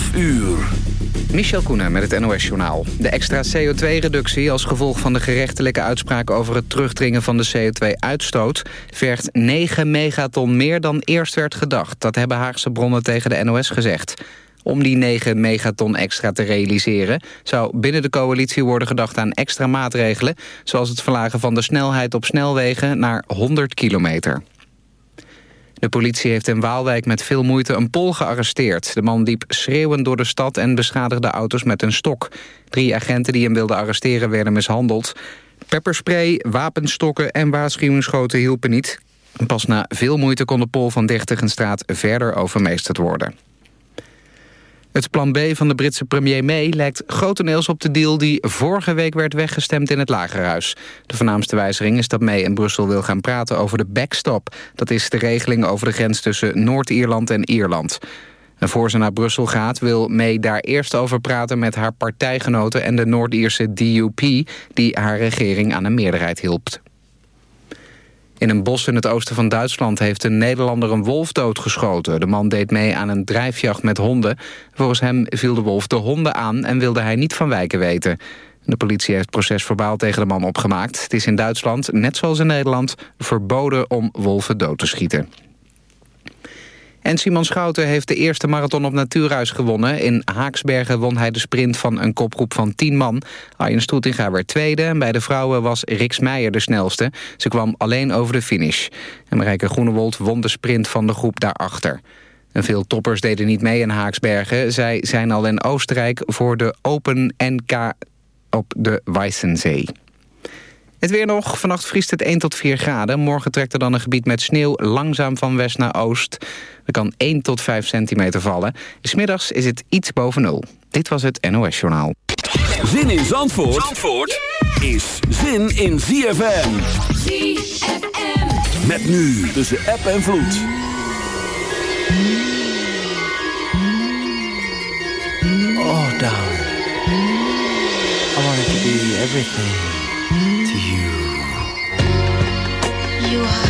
12 uur. Michel Koenen met het NOS-journaal. De extra CO2-reductie als gevolg van de gerechtelijke uitspraak... over het terugdringen van de CO2-uitstoot... vergt 9 megaton meer dan eerst werd gedacht. Dat hebben Haagse bronnen tegen de NOS gezegd. Om die 9 megaton extra te realiseren... zou binnen de coalitie worden gedacht aan extra maatregelen... zoals het verlagen van de snelheid op snelwegen naar 100 kilometer. De politie heeft in Waalwijk met veel moeite een Pol gearresteerd. De man liep schreeuwend door de stad en beschadigde auto's met een stok. Drie agenten die hem wilden arresteren werden mishandeld. Pepperspray, wapenstokken en waarschuwingsschoten hielpen niet. Pas na veel moeite kon de Pol van Dichtigenstraat verder overmeesterd worden. Het plan B van de Britse premier May lijkt grotendeels op de deal... die vorige week werd weggestemd in het Lagerhuis. De voornaamste wijziging is dat May in Brussel wil gaan praten over de backstop. Dat is de regeling over de grens tussen Noord-Ierland en Ierland. En voor ze naar Brussel gaat wil May daar eerst over praten... met haar partijgenoten en de Noord-Ierse DUP... die haar regering aan een meerderheid hielp. In een bos in het oosten van Duitsland heeft een Nederlander een wolf doodgeschoten. De man deed mee aan een drijfjacht met honden. Volgens hem viel de wolf de honden aan en wilde hij niet van wijken weten. De politie heeft procesverbaal tegen de man opgemaakt. Het is in Duitsland, net zoals in Nederland, verboden om wolven dood te schieten. En Simon Schouten heeft de eerste marathon op Natuurhuis gewonnen. In Haaksbergen won hij de sprint van een kopgroep van 10 man. Arjen Stoetinga werd tweede en bij de vrouwen was Riks Meijer de snelste. Ze kwam alleen over de finish. En Marijke Groenewold won de sprint van de groep daarachter. En veel toppers deden niet mee in Haaksbergen. Zij zijn al in Oostenrijk voor de Open NK op de Weissensee. Het weer nog. Vannacht vriest het 1 tot 4 graden. Morgen trekt er dan een gebied met sneeuw langzaam van west naar oost. Er kan 1 tot 5 centimeter vallen. Smiddags is het iets boven nul. Dit was het NOS Journaal. Zin in Zandvoort, Zandvoort is zin in ZFM. ZFM. Met nu tussen app en vloed. Oh, darling. I want it to be everything. You are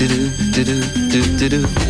do do do do do do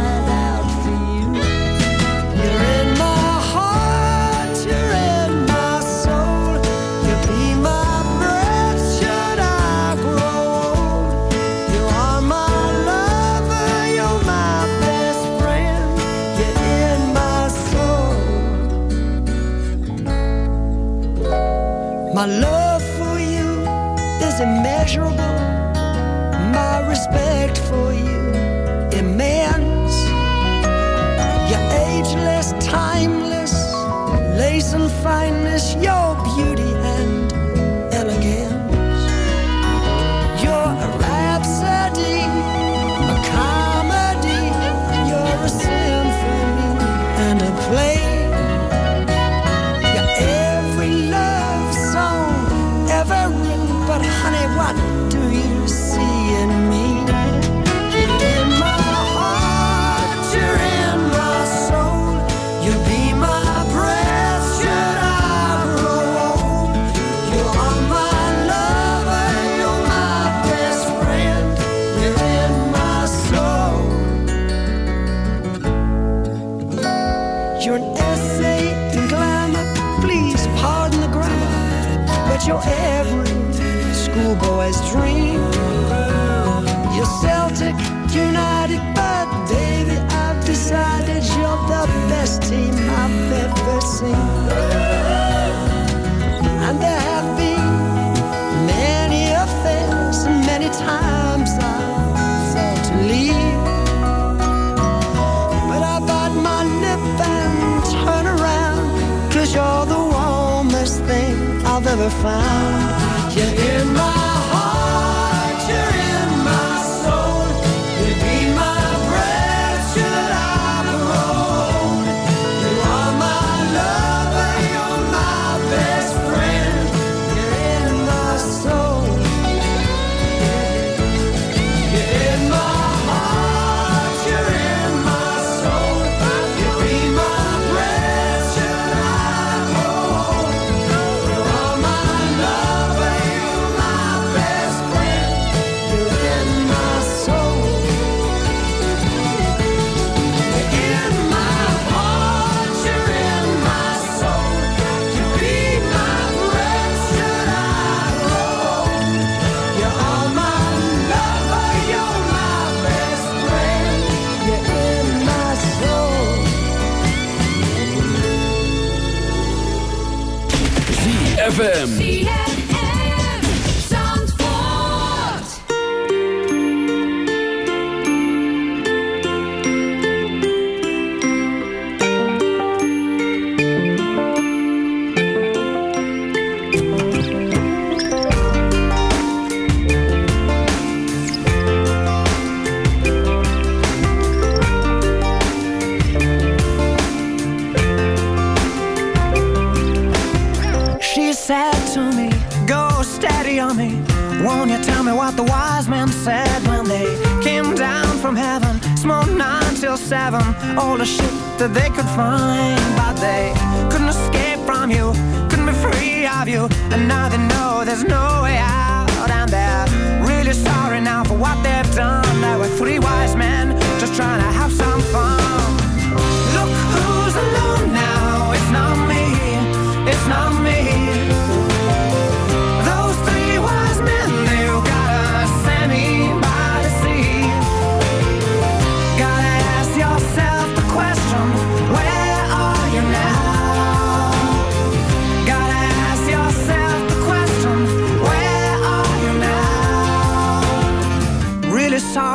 immeasurable. My respect for you, immense. Your ageless, timeless, lace and fineness, your beauty. find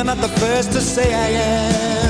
You're not the first to say I am.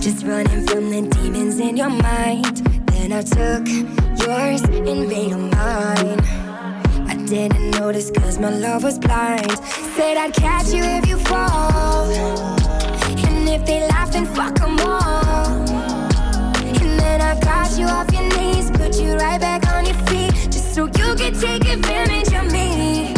Just running from the demons in your mind. Then I took yours and made them mine. I didn't notice cause my love was blind. Said I'd catch you if you fall. And if they laugh, then fuck them all. And then I got you off your knees, put you right back on your feet. Just so you could take advantage of me.